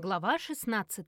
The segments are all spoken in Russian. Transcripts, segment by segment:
Глава 16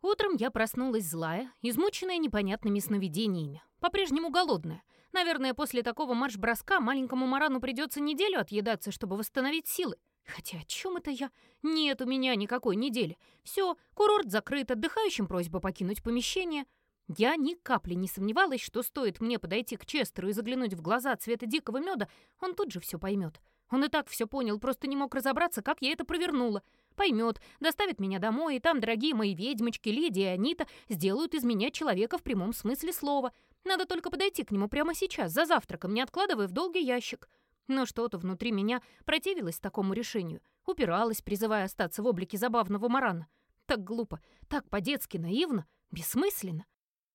Утром я проснулась злая, измученная непонятными сновидениями, по-прежнему голодная. Наверное, после такого марш-броска маленькому Марану придется неделю отъедаться, чтобы восстановить силы. Хотя о чем это я? Нет у меня никакой недели. Все, курорт закрыт, отдыхающим просьба покинуть помещение. Я ни капли не сомневалась, что стоит мне подойти к Честеру и заглянуть в глаза цвета дикого меда, он тут же все поймет. Он и так все понял, просто не мог разобраться, как я это провернула. Поймет, доставит меня домой, и там дорогие мои ведьмочки, Леди и Анита сделают из меня человека в прямом смысле слова. Надо только подойти к нему прямо сейчас, за завтраком, не откладывая в долгий ящик. Но что-то внутри меня противилось такому решению, упиралось, призывая остаться в облике забавного марана. Так глупо, так по-детски наивно, бессмысленно.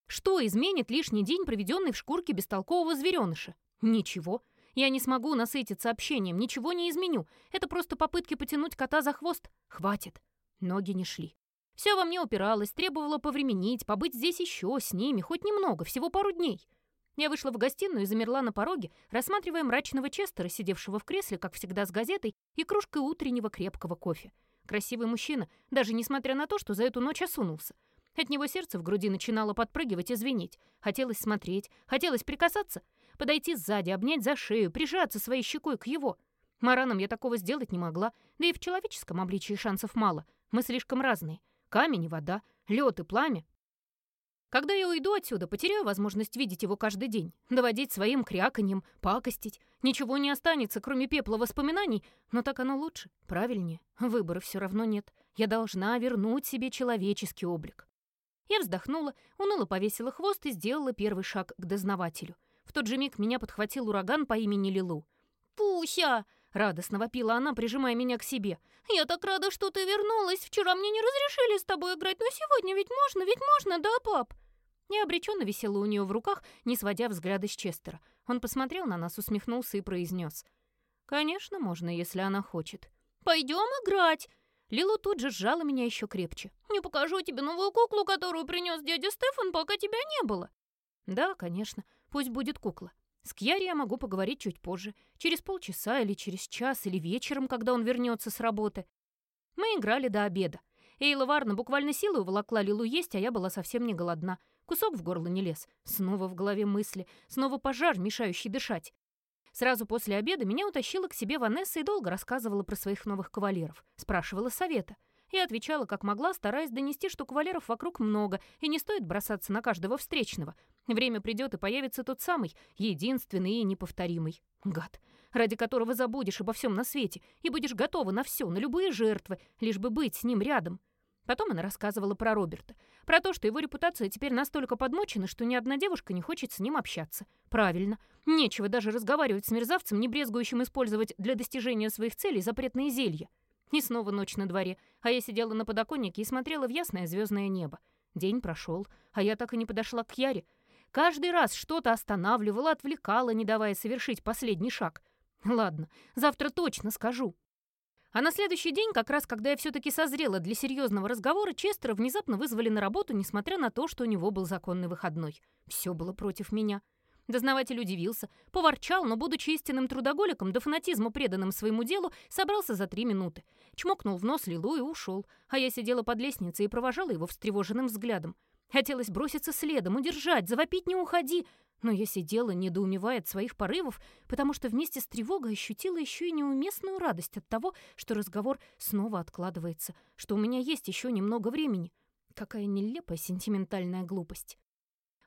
Что изменит лишний день, проведенный в шкурке бестолкового звереныша? Ничего. Я не смогу насытиться общением, ничего не изменю. Это просто попытки потянуть кота за хвост. Хватит. Ноги не шли. Все во мне упиралось, требовало повременить, побыть здесь еще с ними, хоть немного, всего пару дней. Я вышла в гостиную и замерла на пороге, рассматривая мрачного Честера, сидевшего в кресле, как всегда, с газетой и кружкой утреннего крепкого кофе. Красивый мужчина, даже несмотря на то, что за эту ночь осунулся. От него сердце в груди начинало подпрыгивать и звенеть. Хотелось смотреть, хотелось прикасаться, подойти сзади, обнять за шею, прижаться своей щекой к его. Мараном я такого сделать не могла, да и в человеческом обличии шансов мало. Мы слишком разные. Камень и вода, лед и пламя. Когда я уйду отсюда, потеряю возможность видеть его каждый день, доводить своим кряканьем, пакостить. Ничего не останется, кроме пепла воспоминаний, но так оно лучше, правильнее. Выбора все равно нет. Я должна вернуть себе человеческий облик. Я вздохнула, уныло повесила хвост и сделала первый шаг к дознавателю. В тот же миг меня подхватил ураган по имени Лилу. «Пуся!» — радостно вопила она, прижимая меня к себе. «Я так рада, что ты вернулась. Вчера мне не разрешили с тобой играть, но сегодня ведь можно, ведь можно, да, пап?» Я обреченно висела у нее в руках, не сводя взгляда с Честера. Он посмотрел на нас, усмехнулся и произнес. «Конечно, можно, если она хочет». «Пойдем играть!» Лилу тут же сжала меня еще крепче. «Не покажу тебе новую куклу, которую принес дядя Стефан, пока тебя не было». «Да, конечно, пусть будет кукла. С Кьяри я могу поговорить чуть позже, через полчаса или через час, или вечером, когда он вернется с работы». Мы играли до обеда. Эйла Варна буквально силой уволокла Лилу есть, а я была совсем не голодна. Кусок в горло не лез. Снова в голове мысли, снова пожар, мешающий дышать. Сразу после обеда меня утащила к себе Ванесса и долго рассказывала про своих новых кавалеров. Спрашивала совета. Я отвечала как могла, стараясь донести, что кавалеров вокруг много, и не стоит бросаться на каждого встречного. Время придет, и появится тот самый, единственный и неповторимый. Гад, ради которого забудешь обо всем на свете и будешь готова на все, на любые жертвы, лишь бы быть с ним рядом. Потом она рассказывала про Роберта. Про то, что его репутация теперь настолько подмочена, что ни одна девушка не хочет с ним общаться. Правильно. Нечего даже разговаривать с мерзавцем, не брезгующим использовать для достижения своих целей запретные зелья. И снова ночь на дворе, а я сидела на подоконнике и смотрела в ясное звездное небо. День прошел, а я так и не подошла к Яре. Каждый раз что-то останавливала, отвлекала, не давая совершить последний шаг. Ладно, завтра точно скажу. А на следующий день, как раз когда я все-таки созрела для серьезного разговора, Честера внезапно вызвали на работу, несмотря на то, что у него был законный выходной. Все было против меня. Дознаватель удивился, поворчал, но, будучи истинным трудоголиком, до фанатизма преданным своему делу, собрался за три минуты. Чмокнул в нос Лилу и ушел, а я сидела под лестницей и провожала его встревоженным взглядом. Хотелось броситься следом, удержать, завопить «не уходи», но я сидела, недоумевая от своих порывов, потому что вместе с тревогой ощутила еще и неуместную радость от того, что разговор снова откладывается, что у меня есть еще немного времени. Какая нелепая сентиментальная глупость.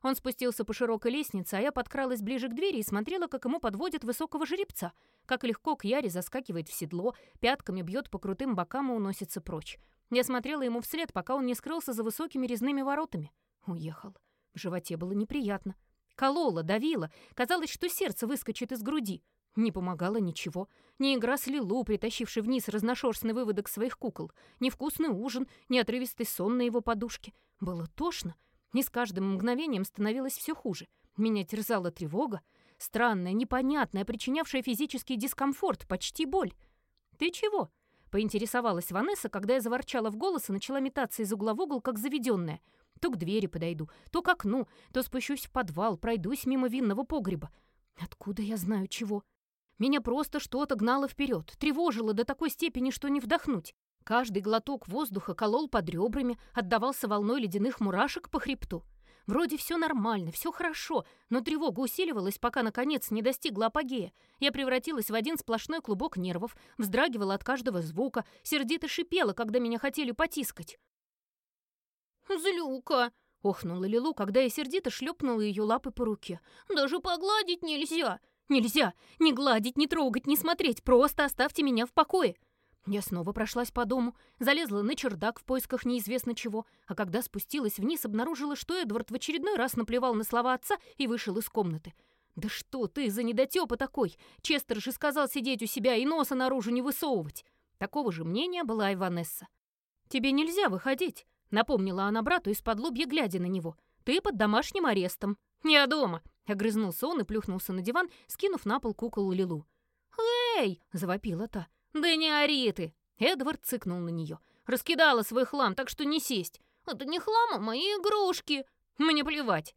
Он спустился по широкой лестнице, а я подкралась ближе к двери и смотрела, как ему подводят высокого жеребца, как легко к Яре заскакивает в седло, пятками бьет по крутым бокам и уносится прочь. Я смотрела ему вслед, пока он не скрылся за высокими резными воротами. Уехал. В животе было неприятно. Колола, давила. Казалось, что сердце выскочит из груди. Не помогало ничего. Ни игра с Лилу, притащивший вниз разношерстный выводок своих кукол, ни вкусный ужин, ни отрывистый сон на его подушке. Было тошно. И с каждым мгновением становилось все хуже. Меня терзала тревога. Странная, непонятная, причинявшая физический дискомфорт, почти боль. «Ты чего?» — поинтересовалась Ванесса, когда я заворчала в голос и начала метаться из угла в угол, как заведенная — то к двери подойду, то к окну, то спущусь в подвал, пройдусь мимо винного погреба. Откуда я знаю чего? Меня просто что-то гнало вперед, тревожило до такой степени, что не вдохнуть. Каждый глоток воздуха колол под ребрами, отдавался волной ледяных мурашек по хребту. Вроде все нормально, все хорошо, но тревога усиливалась, пока, наконец, не достигла апогея. Я превратилась в один сплошной клубок нервов, вздрагивала от каждого звука, сердито шипела, когда меня хотели потискать. «Злюка!» — охнула Лилу, когда я сердито шлепнула ее лапы по руке. «Даже погладить нельзя!» «Нельзя! Ни гладить, ни трогать, ни смотреть! Просто оставьте меня в покое!» Я снова прошлась по дому, залезла на чердак в поисках неизвестно чего, а когда спустилась вниз, обнаружила, что Эдвард в очередной раз наплевал на слова отца и вышел из комнаты. «Да что ты за недотёпа такой? Честер же сказал сидеть у себя и носа наружу не высовывать!» Такого же мнения была и Ванесса. «Тебе нельзя выходить», — напомнила она брату из-под лобья, глядя на него. «Ты под домашним арестом». «Я дома», — огрызнулся он и плюхнулся на диван, скинув на пол кукол Лилу. «Эй!» — завопила та. «Да не ори ты!» Эдвард цыкнул на нее. «Раскидала свой хлам, так что не сесть. Это не хлам, а мои игрушки. Мне плевать».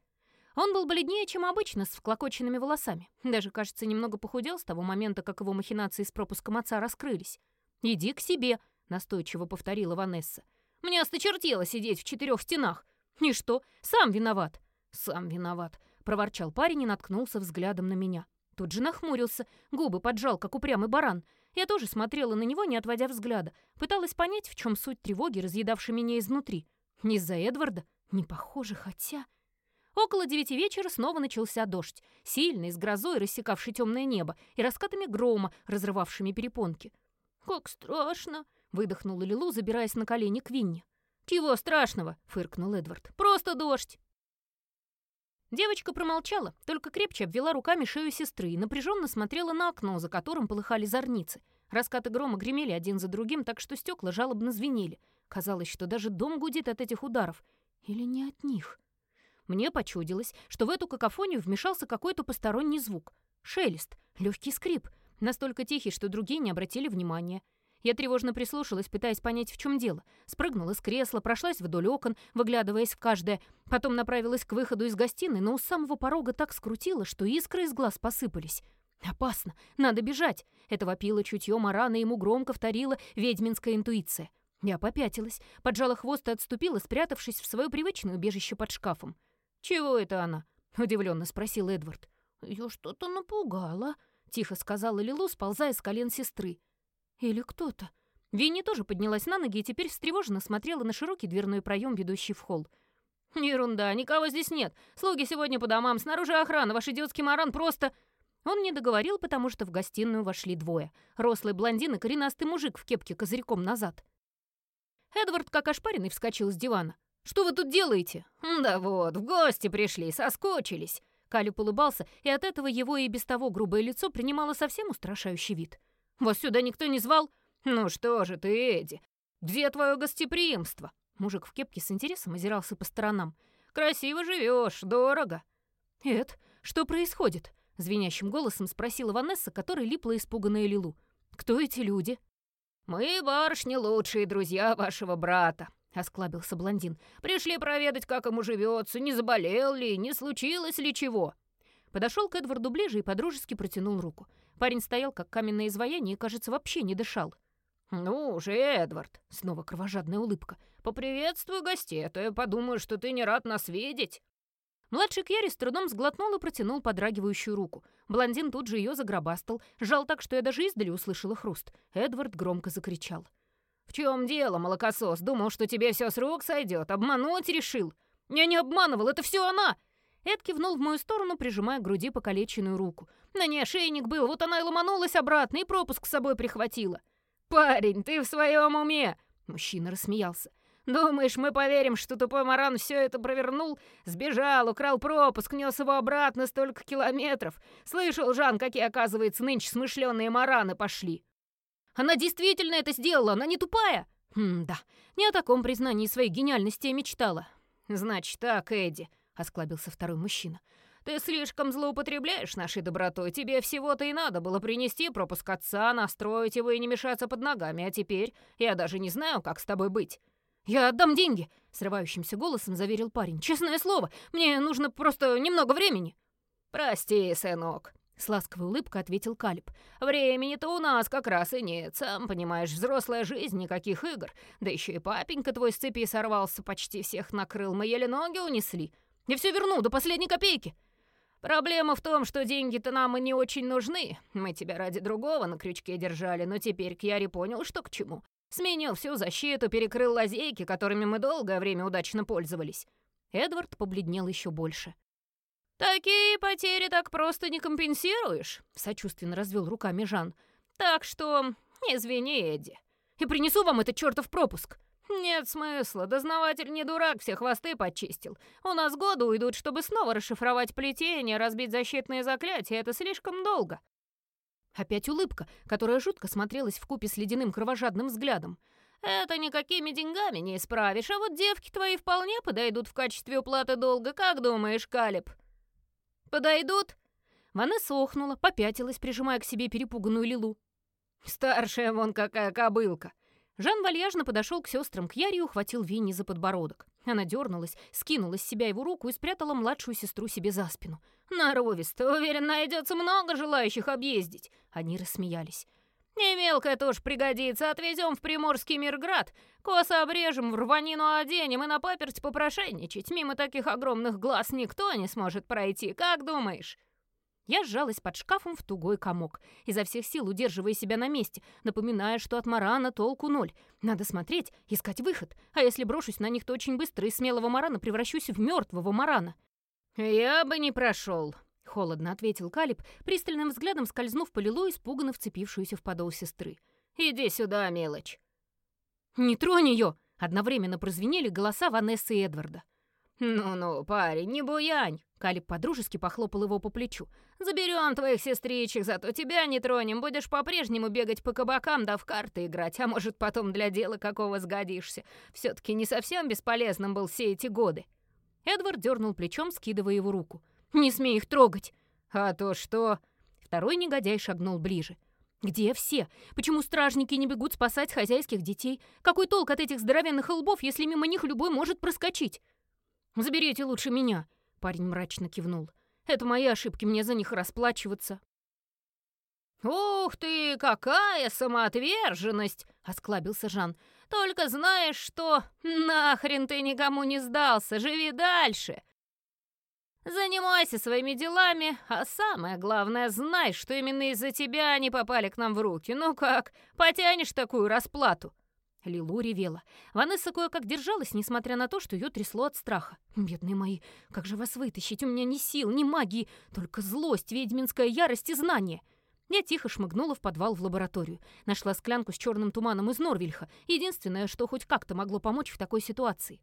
Он был бледнее, чем обычно, с вклокоченными волосами. Даже, кажется, немного похудел с того момента, как его махинации с пропуском отца раскрылись. «Иди к себе», — настойчиво повторила Ванесса. «Мне осточертело сидеть в четырех стенах. И что, сам виноват?» «Сам виноват», — проворчал парень и наткнулся взглядом на меня. Тут же нахмурился, губы поджал, как упрямый баран. Я тоже смотрела на него, не отводя взгляда. Пыталась понять, в чем суть тревоги, разъедавшей меня изнутри. Не из-за Эдварда? Не похоже, хотя... Около девяти вечера снова начался дождь, сильный, с грозой, рассекавший темное небо, и раскатами грома, разрывавшими перепонки. «Как страшно!» — выдохнула Лилу, забираясь на колени к Винни. «Чего страшного?» — фыркнул Эдвард. «Просто дождь!» Девочка промолчала, только крепче обвела руками шею сестры и напряженно смотрела на окно, за которым полыхали зорницы. Раскаты грома гремели один за другим, так что стекла жалобно звенели. Казалось, что даже дом гудит от этих ударов. Или не от них? Мне почудилось, что в эту какофонию вмешался какой-то посторонний звук. Шелест, легкий скрип, настолько тихий, что другие не обратили внимания. Я тревожно прислушалась, пытаясь понять, в чем дело. Спрыгнула с кресла, прошлась вдоль окон, выглядываясь в каждое. Потом направилась к выходу из гостиной, но у самого порога так скрутило, что искры из глаз посыпались. «Опасно! Надо бежать!» Это вопило чутье Марана, ему громко вторила ведьминская интуиция. Я попятилась, поджала хвост и отступила, спрятавшись в свое привычное убежище под шкафом. «Чего это она?» — удивленно спросил Эдвард. «Ее что-то напугало», — тихо сказала Лилу, сползая с колен сестры. Или кто-то. Винни тоже поднялась на ноги и теперь встревоженно смотрела на широкий дверной проем, ведущий в холл. «Ерунда, никого здесь нет. Слуги сегодня по домам, снаружи охрана, ваш идиотский маран просто...» Он не договорил, потому что в гостиную вошли двое. Рослый блондин и коренастый мужик в кепке козырьком назад. Эдвард, как ошпаренный, вскочил с дивана. «Что вы тут делаете?» «Да вот, в гости пришли, соскучились». Калюб улыбался, и от этого его и без того грубое лицо принимало совсем устрашающий вид. Вас сюда никто не звал? Ну что же ты, Эдди, где твое гостеприимство?» Мужик в кепке с интересом озирался по сторонам. «Красиво живешь, дорого». «Эд, что происходит?» — звенящим голосом спросила Ванесса, которая липла испуганная Лилу. «Кто эти люди?» «Мы, барышни, лучшие друзья вашего брата», — осклабился блондин. «Пришли проведать, как ему живется, не заболел ли, не случилось ли чего». Подошел к Эдварду ближе и подружески протянул руку. Парень стоял, как каменное изваяние, и, кажется, вообще не дышал. «Ну же, Эдвард!» — снова кровожадная улыбка. «Поприветствуй гостей, а то я подумаю, что ты не рад нас видеть!» Младший Кьяри с трудом сглотнул и протянул подрагивающую руку. Блондин тут же ее загробастал, сжал так, что я даже издали услышала хруст. Эдвард громко закричал. «В чем дело, молокосос? Думал, что тебе все с рук сойдет. Обмануть решил?» «Я не обманывал, это все она!» Эд кивнул в мою сторону, прижимая к груди покалеченную руку. На ней ошейник был, вот она и ломанулась обратно, и пропуск с собой прихватила. «Парень, ты в своем уме?» Мужчина рассмеялся. «Думаешь, мы поверим, что тупой Маран все это провернул? Сбежал, украл пропуск, нес его обратно столько километров. Слышал, Жан, какие, оказывается, нынче смышленые Мараны пошли?» «Она действительно это сделала, она не тупая?» «Хм, да, не о таком признании своей гениальности я мечтала». «Значит так, Эдди», — осклабился второй мужчина. «Ты слишком злоупотребляешь нашей добротой. Тебе всего-то и надо было принести пропуск отца, настроить его и не мешаться под ногами. А теперь я даже не знаю, как с тобой быть». «Я отдам деньги!» — срывающимся голосом заверил парень. «Честное слово, мне нужно просто немного времени». «Прости, сынок». С ласковой улыбкой ответил Калиб. «Времени-то у нас как раз и нет. Сам понимаешь, взрослая жизнь, никаких игр. Да еще и папенька твой с цепи сорвался, почти всех накрыл. Мы еле ноги унесли. Я все верну до последней копейки. Проблема в том, что деньги-то нам и не очень нужны. Мы тебя ради другого на крючке держали, но теперь Кьяри понял, что к чему. Сменил всю защиту, перекрыл лазейки, которыми мы долгое время удачно пользовались». Эдвард побледнел еще больше. «Такие потери так просто не компенсируешь», — сочувственно развел руками Жан. «Так что извини, Эдди. И принесу вам этот чертов пропуск». «Нет смысла. Дознаватель не дурак, все хвосты подчистил. У нас годы уйдут, чтобы снова расшифровать плетение, разбить защитные заклятия. Это слишком долго». Опять улыбка, которая жутко смотрелась в купе с ледяным кровожадным взглядом. «Это никакими деньгами не исправишь, а вот девки твои вполне подойдут в качестве уплаты долга. Как думаешь, Калиб?» Подойдут?» Ванесса охнула, попятилась, прижимая к себе перепуганную Лилу. «Старшая вон какая кобылка!» Жан вальяжно подошел к сестрам к Яре и ухватил Винни за подбородок. Она дернулась, скинула с себя его руку и спрятала младшую сестру себе за спину. «Норовисто, уверен, найдется много желающих объездить!» Они рассмеялись. «И мелкая тоже пригодится. Отвезем в Приморский Мирград. Косо обрежем, в рванину оденем и на паперть попрошайничать. Мимо таких огромных глаз никто не сможет пройти. Как думаешь?» Я сжалась под шкафом в тугой комок, изо всех сил удерживая себя на месте, напоминая, что от Марана толку ноль. Надо смотреть, искать выход. А если брошусь на них, то очень быстро из смелого Марана превращусь в мертвого Марана. «Я бы не прошел», — холодно ответил Калиб, пристальным взглядом скользнув по Лилу, испуганно вцепившуюся в подол сестры. «Иди сюда, мелочь!» «Не тронь ее!» — одновременно прозвенели голоса Ванессы и Эдварда. «Ну-ну, парень, не буянь!» Калиб подружески похлопал его по плечу. «Заберем твоих сестричек, зато тебя не тронем. Будешь по-прежнему бегать по кабакам да в карты играть, а может, потом для дела какого сгодишься. Все-таки не совсем бесполезным был все эти годы». Эдвард дернул плечом, скидывая его руку. «Не смей их трогать!» «А то что?» Второй негодяй шагнул ближе. «Где все? Почему стражники не бегут спасать хозяйских детей? Какой толк от этих здоровенных лбов, если мимо них любой может проскочить?» «Заберите лучше меня!» Парень мрачно кивнул. «Это мои ошибки, мне за них расплачиваться». «Ух ты, какая самоотверженность!» — осклабился Жан. «Только знаешь что? Нахрен ты никому не сдался, живи дальше!» Занимайся своими делами, а самое главное, знай, что именно из-за тебя они попали к нам в руки. Ну как, потянешь такую расплату?» Лилу ревела. Ванесса кое-как держалась, несмотря на то, что ее трясло от страха. «Бедные мои, как же вас вытащить? У меня ни сил, ни магии, только злость, ведьминская ярость и знание». Я тихо шмыгнула в подвал в лабораторию. Нашла склянку с черным туманом из Норвильха. Единственное, что хоть как-то могло помочь в такой ситуации.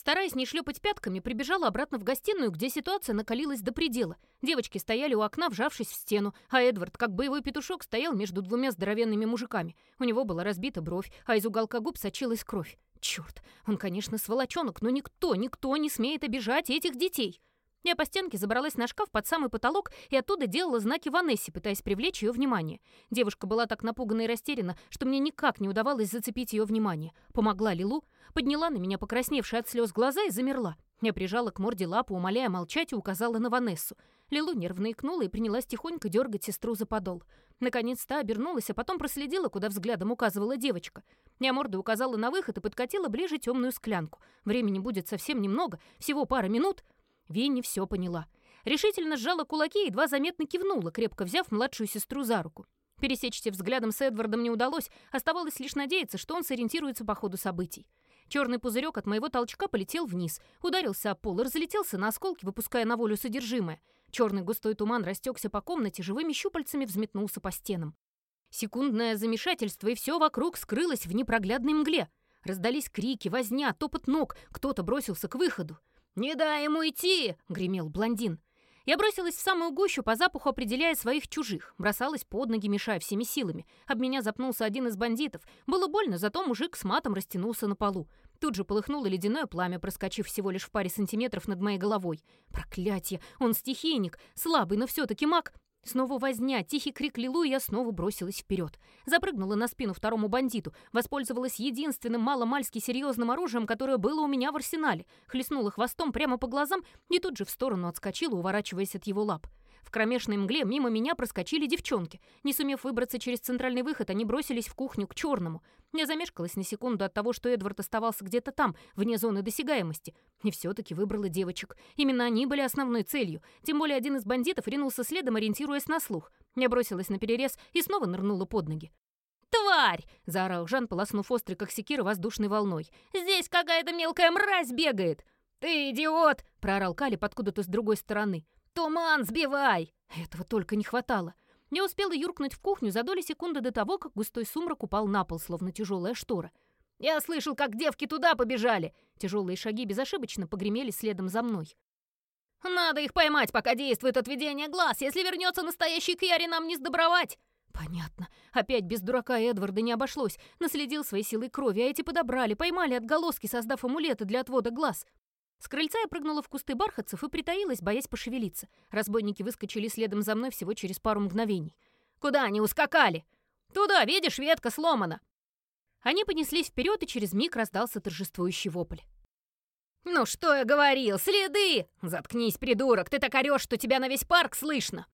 Стараясь не шлепать пятками, прибежала обратно в гостиную, где ситуация накалилась до предела. Девочки стояли у окна, вжавшись в стену, а Эдвард, как боевой петушок, стоял между двумя здоровенными мужиками. У него была разбита бровь, а из уголка губ сочилась кровь. Черт, он, конечно, сволочонок, но никто, никто не смеет обижать этих детей. Я по стенке забралась на шкаф под самый потолок и оттуда делала знаки Ванессе, пытаясь привлечь ее внимание. Девушка была так напугана и растеряна, что мне никак не удавалось зацепить ее внимание. Помогла Лилу, подняла на меня покрасневшие от слез глаза и замерла. Я прижала к морде лапу, умоляя молчать, и указала на Ванессу. Лилу нервно икнула и принялась тихонько дергать сестру за подол. Наконец-то обернулась, а потом проследила, куда взглядом указывала девочка. Я мордой указала на выход и подкатила ближе темную склянку. Времени будет совсем немного, всего пара минут — Винни все поняла. Решительно сжала кулаки и едва заметно кивнула, крепко взяв младшую сестру за руку. Пересечься взглядом с Эдвардом не удалось, оставалось лишь надеяться, что он сориентируется по ходу событий. Черный пузырек от моего толчка полетел вниз, ударился о пол и разлетелся на осколки, выпуская на волю содержимое. Черный густой туман растекся по комнате, живыми щупальцами взметнулся по стенам. Секундное замешательство, и все вокруг скрылось в непроглядной мгле. Раздались крики, возня, топот ног, кто-то бросился к выходу. «Не дай ему идти!» — гремел блондин. Я бросилась в самую гущу, по запаху определяя своих чужих. Бросалась под ноги, мешая всеми силами. Об меня запнулся один из бандитов. Было больно, зато мужик с матом растянулся на полу. Тут же полыхнуло ледяное пламя, проскочив всего лишь в паре сантиметров над моей головой. Проклятье! Он стихийник, слабый, но все-таки маг. Снова возня, тихий крик Лилу, и я снова бросилась вперед. Запрыгнула на спину второму бандиту, воспользовалась единственным маломальски серьезным оружием, которое было у меня в арсенале, хлестнула хвостом прямо по глазам и тут же в сторону отскочила, уворачиваясь от его лап. В кромешной мгле мимо меня проскочили девчонки. Не сумев выбраться через центральный выход, они бросились в кухню к черному. Я замешкалась на секунду от того, что Эдвард оставался где-то там, вне зоны досягаемости. И все-таки выбрала девочек. Именно они были основной целью. Тем более один из бандитов ринулся следом, ориентируясь на слух. Я бросилась на перерез и снова нырнула под ноги. «Тварь!» — заорал Жан, полоснув острый, как секира, воздушной волной. «Здесь какая-то мелкая мразь бегает!» «Ты идиот!» — проорал Калиб откуда-то с другой стороны. «Туман сбивай!» Этого только не хватало. Не успела юркнуть в кухню за доли секунды до того, как густой сумрак упал на пол, словно тяжелая штора. «Я слышал, как девки туда побежали!» Тяжелые шаги безошибочно погремели следом за мной. «Надо их поймать, пока действует отведение глаз! Если вернется настоящий Кьяри, нам не сдобровать!» Понятно. Опять без дурака Эдварда не обошлось. Наследил своей силой крови, а эти подобрали, поймали отголоски, создав амулеты для отвода глаз. С крыльца я прыгнула в кусты бархатцев и притаилась, боясь пошевелиться. Разбойники выскочили следом за мной всего через пару мгновений. «Куда они ускакали?» «Туда, видишь, ветка сломана!» Они понеслись вперед, и через миг раздался торжествующий вопль. «Ну что я говорил, следы! Заткнись, придурок, ты так орёшь, что тебя на весь парк слышно!»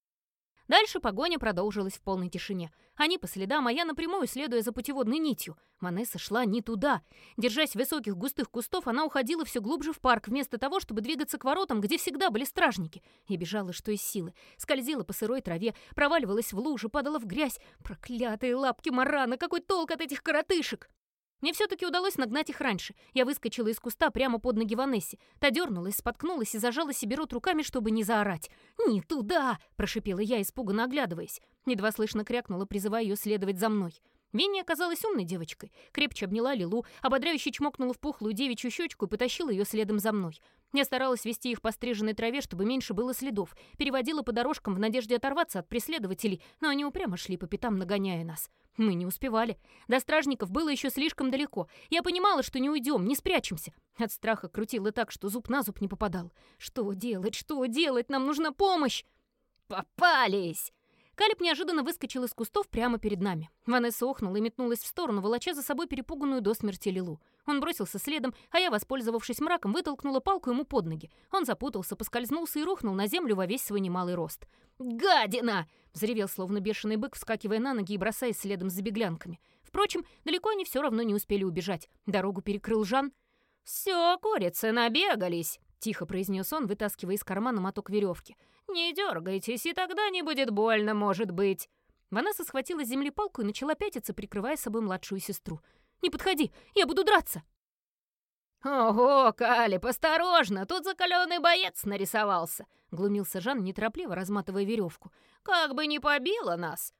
Дальше погоня продолжилась в полной тишине. Они по следам, а я напрямую, следуя за путеводной нитью. Манесса шла не туда. Держась высоких густых кустов, она уходила все глубже в парк, вместо того, чтобы двигаться к воротам, где всегда были стражники. И бежала, что из силы. Скользила по сырой траве, проваливалась в лужу, падала в грязь. Проклятые лапки марана, какой толк от этих коротышек! Мне все-таки удалось нагнать их раньше. Я выскочила из куста прямо под ноги Ванессе. Та дернулась, споткнулась и зажала себе рот руками, чтобы не заорать. «Не туда!» – прошипела я, испуганно оглядываясь. Едва слышно крякнула, призывая ее следовать за мной. Винни оказалась умной девочкой. Крепче обняла Лилу, ободряюще чмокнула в пухлую девичью щечку и потащила ее следом за мной. Я старалась вести их по стриженной траве, чтобы меньше было следов. Переводила по дорожкам в надежде оторваться от преследователей, но они упрямо шли по пятам, нагоняя нас. Мы не успевали. До стражников было еще слишком далеко. Я понимала, что не уйдем, не спрячемся. От страха крутила так, что зуб на зуб не попадал. Что делать, что делать? Нам нужна помощь! «Попались!» Калиб неожиданно выскочил из кустов прямо перед нами. Ванесса охнула и метнулась в сторону, волоча за собой перепуганную до смерти Лилу. Он бросился следом, а я, воспользовавшись мраком, вытолкнула палку ему под ноги. Он запутался, поскользнулся и рухнул на землю во весь свой немалый рост. «Гадина!» — взревел, словно бешеный бык, вскакивая на ноги и бросаясь следом за беглянками. Впрочем, далеко они все равно не успели убежать. Дорогу перекрыл Жан. «Все, курицы набегались!» — тихо произнес он, вытаскивая из кармана моток веревки. «Не дергайтесь, и тогда не будет больно, может быть». Ванесса схватила с земли палку и начала пятиться, прикрывая собой младшую сестру. «Не подходи, я буду драться!» «Ого, Калип, осторожно, тут закаленный боец нарисовался!» — глумился Жан, неторопливо разматывая веревку. «Как бы не побило нас!»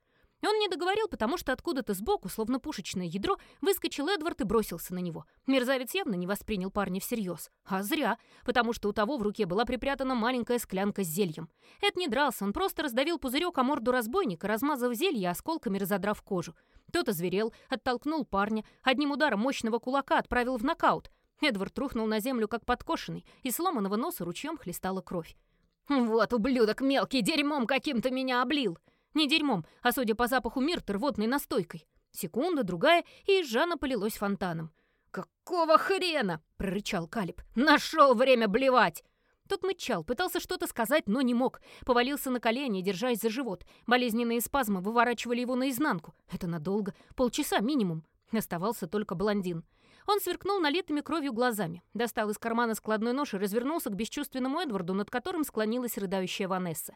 Он не договорил, потому что откуда-то сбоку, словно пушечное ядро, выскочил Эдвард и бросился на него. Мерзавец явно не воспринял парня всерьез. А зря, потому что у того в руке была припрятана маленькая склянка с зельем. Эд не дрался, он просто раздавил пузырек о морду разбойника, размазав зелье осколками разодрав кожу. Тот озверел, оттолкнул парня, одним ударом мощного кулака отправил в нокаут. Эдвард рухнул на землю, как подкошенный, и сломанного носа ручьем хлестала кровь. «Вот ублюдок мелкий, дерьмом каким-то меня облил!» Не дерьмом, а, судя по запаху мирт, рвотной настойкой. Секунда, другая, и из Жана полилось фонтаном. «Какого хрена?» — прорычал Калиб. «Нашел время блевать!» Тот мычал, пытался что-то сказать, но не мог. Повалился на колени, держась за живот. Болезненные спазмы выворачивали его наизнанку. Это надолго, полчаса минимум. Оставался только блондин. Он сверкнул налитыми кровью глазами, достал из кармана складной нож и развернулся к бесчувственному Эдварду, над которым склонилась рыдающая Ванесса.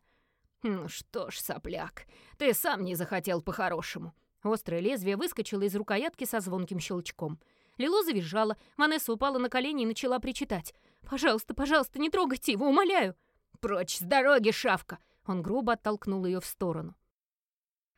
«Ну что ж, сопляк, ты сам не захотел по-хорошему». Острое лезвие выскочило из рукоятки со звонким щелчком. Лилу завизжала, Ванесса упала на колени и начала причитать. «Пожалуйста, пожалуйста, не трогайте его, умоляю!» «Прочь с дороги, шавка!» Он грубо оттолкнул ее в сторону.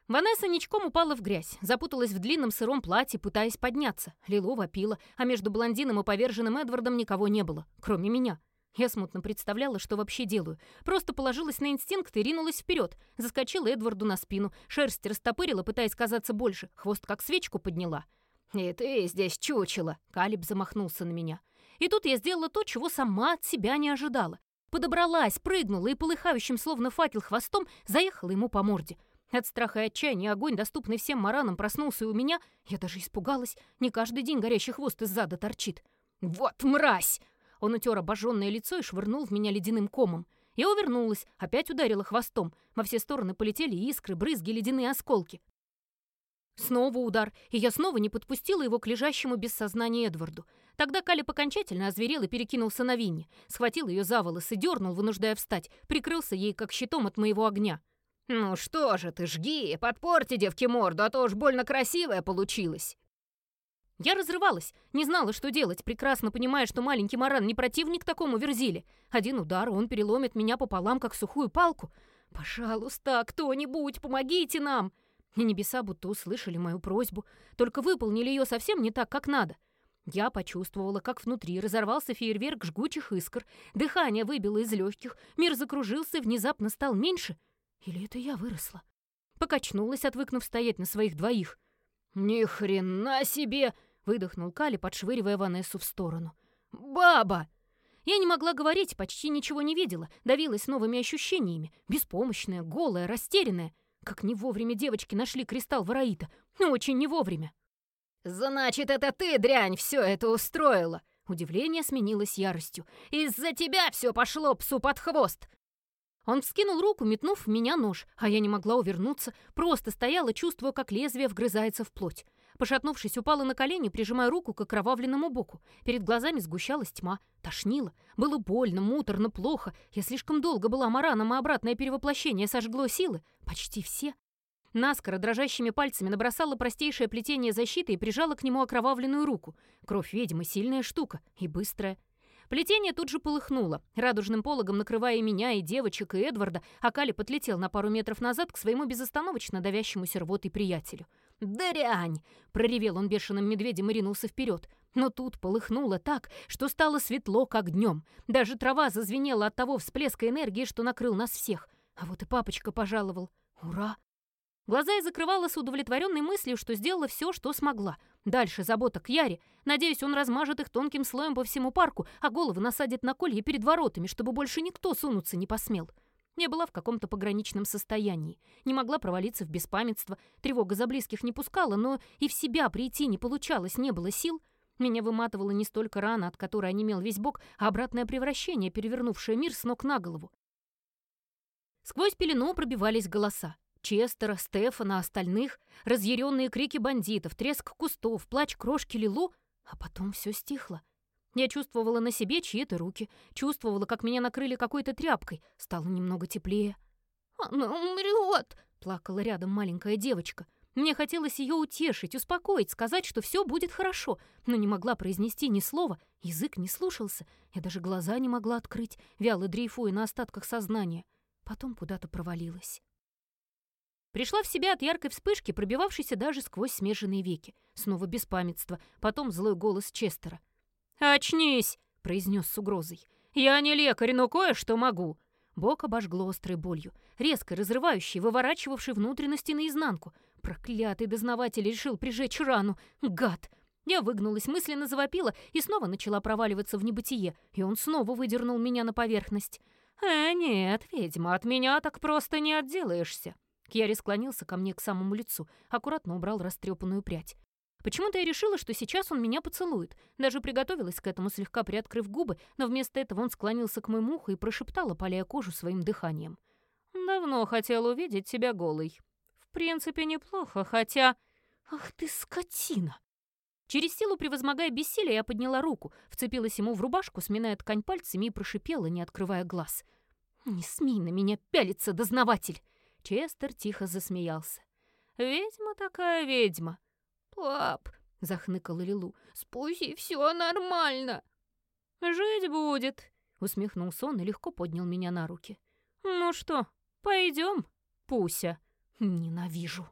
Ванесса ничком упала в грязь, запуталась в длинном сыром платье, пытаясь подняться. Лилу вопила, а между блондином и поверженным Эдвардом никого не было, кроме меня. Я смутно представляла, что вообще делаю. Просто положилась на инстинкт и ринулась вперед. Заскочила Эдварду на спину, шерсть растопырила, пытаясь казаться больше, хвост как свечку подняла. «И ты здесь чучело!» — Калиб замахнулся на меня. И тут я сделала то, чего сама от себя не ожидала. Подобралась, прыгнула и полыхающим, словно факел, хвостом заехала ему по морде. От страха и отчаяния огонь, доступный всем маранам, проснулся и у меня. Я даже испугалась. Не каждый день горящий хвост из зада торчит. «Вот мразь!» Он утер обожженное лицо и швырнул в меня ледяным комом. Я увернулась, опять ударила хвостом. Во все стороны полетели искры, брызги, ледяные осколки. Снова удар, и я снова не подпустила его к лежащему без сознания Эдварду. Тогда Калиб окончательно озверел и перекинулся на Винни. Схватил ее за волосы, дернул, вынуждая встать, прикрылся ей как щитом от моего огня. «Ну что же ты, жги, подпорти девке морду, а то уж больно красивая получилась!» Я разрывалась, не знала, что делать, прекрасно понимая, что маленький Маран не противник такому верзили. Один удар, он переломит меня пополам, как сухую палку. «Пожалуйста, кто-нибудь, помогите нам!» И небеса будто услышали мою просьбу, только выполнили ее совсем не так, как надо. Я почувствовала, как внутри разорвался фейерверк жгучих искр, дыхание выбило из легких, мир закружился внезапно стал меньше. Или это я выросла? Покачнулась, отвыкнув стоять на своих двоих. «Ни хрена себе!» — выдохнул Кали, подшвыривая Ванессу в сторону. «Баба!» Я не могла говорить, почти ничего не видела, давилась новыми ощущениями. Беспомощная, голая, растерянная. Как не вовремя девочки нашли кристалл Вараита. Ну, очень не вовремя. «Значит, это ты, дрянь, все это устроила!» Удивление сменилось яростью. «Из-за тебя все пошло псу под хвост! Он вскинул руку, метнув в меня нож, а я не могла увернуться, просто стояла, чувствуя, как лезвие вгрызается в плоть. Пошатнувшись, упала на колени, прижимая руку к окровавленному боку. Перед глазами сгущалась тьма, тошнило. Было больно, муторно, плохо. Я слишком долго была мараном, а обратное перевоплощение сожгло силы. Почти все. Наскоро дрожащими пальцами набросала простейшее плетение защиты и прижала к нему окровавленную руку. Кровь ведьмы — сильная штука и быстрая. Плетение тут же полыхнуло, радужным пологом накрывая меня, и девочек, и Эдварда, а Кали подлетел на пару метров назад к своему безостановочно давящемуся рвотой приятелю. «Дрянь!» — проревел он бешеным медведем и ринулся вперед. Но тут полыхнуло так, что стало светло, как днем. Даже трава зазвенела от того всплеска энергии, что накрыл нас всех. А вот и папочка пожаловал. «Ура!» Глаза я закрывала с удовлетворенной мыслью, что сделала все, что смогла. Дальше забота к Яре. Надеюсь, он размажет их тонким слоем по всему парку, а головы насадит на колье перед воротами, чтобы больше никто сунуться не посмел. Я была в каком-то пограничном состоянии. Не могла провалиться в беспамятство, тревога за близких не пускала, но и в себя прийти не получалось, не было сил. Меня выматывала не столько рана, от которой онемел весь бок, а обратное превращение, перевернувшее мир с ног на голову. Сквозь пелену пробивались голоса. Честера, Стефана, остальных, разъяренные крики бандитов, треск кустов, плач крошки Лилу, а потом все стихло. Я чувствовала на себе чьи-то руки, чувствовала, как меня накрыли какой-то тряпкой, стало немного теплее. «Она умрет!» — плакала рядом маленькая девочка. Мне хотелось ее утешить, успокоить, сказать, что все будет хорошо, но не могла произнести ни слова, язык не слушался, я даже глаза не могла открыть, вяло дрейфуя на остатках сознания. Потом куда-то провалилась. Пришла в себя от яркой вспышки, пробивавшейся даже сквозь смеженные веки. Снова беспамятство, потом злой голос Честера. «Очнись!» — произнес с угрозой. «Я не лекарь, но кое-что могу!» Бок обожгло острой болью, резко разрывающей, выворачивавшей внутренности наизнанку. Проклятый дознаватель решил прижечь рану. Гад! Я выгнулась, мысленно завопила и снова начала проваливаться в небытие, и он снова выдернул меня на поверхность. «Э, нет, ведьма, от меня так просто не отделаешься!» Кьяри склонился ко мне к самому лицу, аккуратно убрал растрепанную прядь. Почему-то я решила, что сейчас он меня поцелует. Даже приготовилась к этому, слегка приоткрыв губы, но вместо этого он склонился к моему уху и прошептал, опаляя кожу своим дыханием. «Давно хотел увидеть тебя голой. В принципе, неплохо, хотя...» «Ах ты, скотина!» Через силу превозмогая бессилие, я подняла руку, вцепилась ему в рубашку, сминая ткань пальцами и прошипела, не открывая глаз. «Не смей на меня пялиться, дознаватель!» Честер тихо засмеялся. «Ведьма такая ведьма!» «Пап!» — захныкала Лилу. «Спуси, все нормально!» «Жить будет!» — усмехнулся он и легко поднял меня на руки. «Ну что, пойдем, Пуся?» «Ненавижу!»